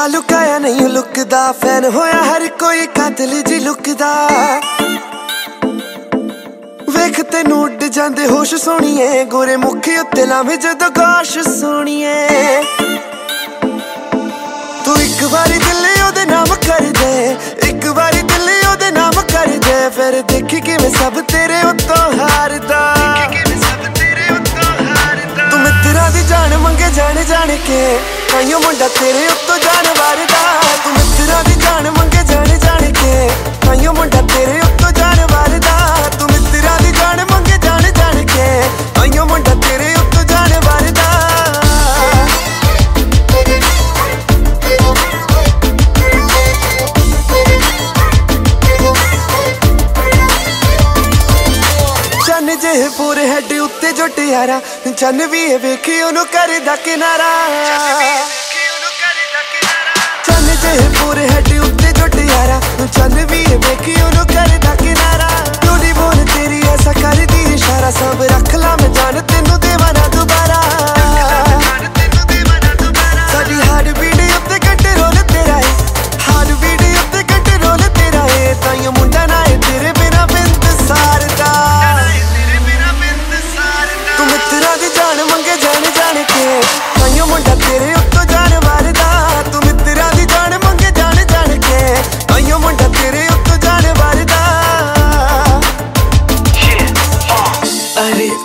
ਦਾ fan ਹੋਇਆ ਹਰ ਕੋਈ ਕਾਤਲ ਜੀ ਲੁੱਕ ਦਾ ਵੇਖ ਤੈਨੂੰ ਉੱਡ ਜਾਂਦੇ ਹੋਸ਼ ਸੋਣੀਏ ਗੋਰੇ ਮੁਖ ਉੱਤੇ ਲਾਵੇਂ ਜਦੋਂ ਗਾਸ਼ ਸੋਣੀਏ ਤੂੰ ਇੱਕ ਵਾਰੀ ਦਿਲ ਉਹਦੇ ਨਾਮ ਕਰ ਦੇ ਇੱਕ ਵਾਰੀ ਦਿਲ ਉਹਦੇ ਨਾਮ ਕਰ ਦੇ ਫਿਰ ਦੇਖੀ ਕਿਵੇਂ ਸਭ ਤੇਰੇ ਉੱਤੋਂ ਹਾਰਦਾ। ਤੂੰ ਮਿੱਤਰਾਂ ਦੀ ਜਾਨ ਮੰਗੇ ਜਾਣ ਜਾਣ ਕੇ ਕਾਇਓ ਮੁੰਡਾ ਤੇਰੇ ਉੱਤੋਂ ਜਾਨ ਵਾਰਦਾ ਚੰਨ ਜੇ ਪੂਰੇ ਹੈਡ ਉੱਤੇ ਜੁੱਟਿਆਰਾ ਚੰਨ ਵੀ ਇਹ ਵੇਖੀ ਉਹਨੂੰ ਕਰਦਾ ਕਿਨਾਰਾ। ਚੰਨ ਜੇ ਪੂਰੇ ਹੈਡ ਉੱਤੇ ਜੁੱਟਿਆਰਾ ਚੰਨ ਵੀ ਇਹ ਵੇਖੀ ਉਹਨੂੰ ਕਰਦਾ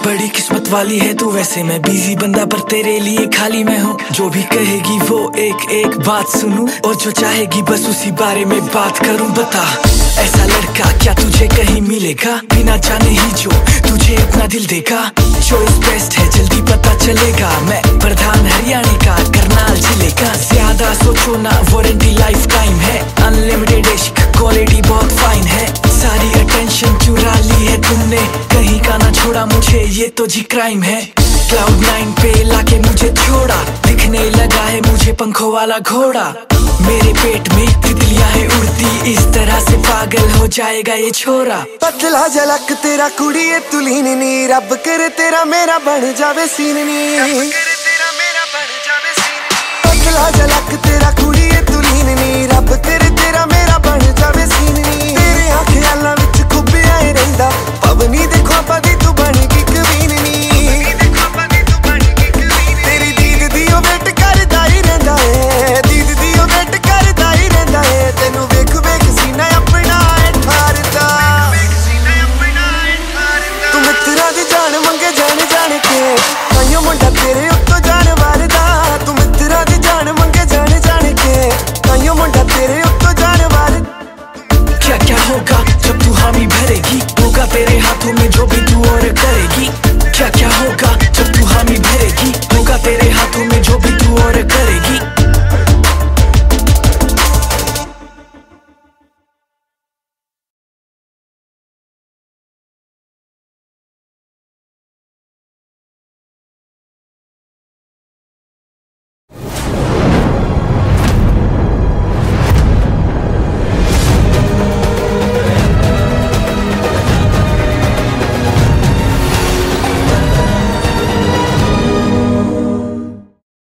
बड़ी किस्मत वाली है तू वैसे मैं बिज़ी बंदा पर तेरे लिए खाली मैं हूँ। जो भी कहेगी वो एक एक बात सुनूं और जो चाहेगी बस उसी बारे में बात करूँ। बता, ऐसा लड़का क्या तुझे कहीं मिलेगा? बिना जाने ही जो तुझे अपना दिल देगा। चॉइस बेस्ट है, जल्दी पता चलेगा। मैं प्रधान हरियाणा का, करनाल ज़िले का। ज़्यादा सोचो ना वारंटी लाइफ टाइम है। अनलिमिटेड इश्क क्वालिटी बहुत फाइन है। सारी अटेंशन चुरा ली है तुमने। छोड़ा मुझे, ये तो जी क्राइम है। क्लाउड नाइन पे लाके मुझे छोड़ा। दिखने लगा है मुझे पंखों वाला घोड़ा। मेरे पेट में तितलियाँ है उड़ती। इस तरह से पागल हो जाएगा ये छोरा। पतला झलक तेरा कुड़ी है, तुलीन नी। रब कर तेरा मेरा बन जावे सीन नी। पतला झलक तेरा कुड़ी है, तुलीन नी। रब कर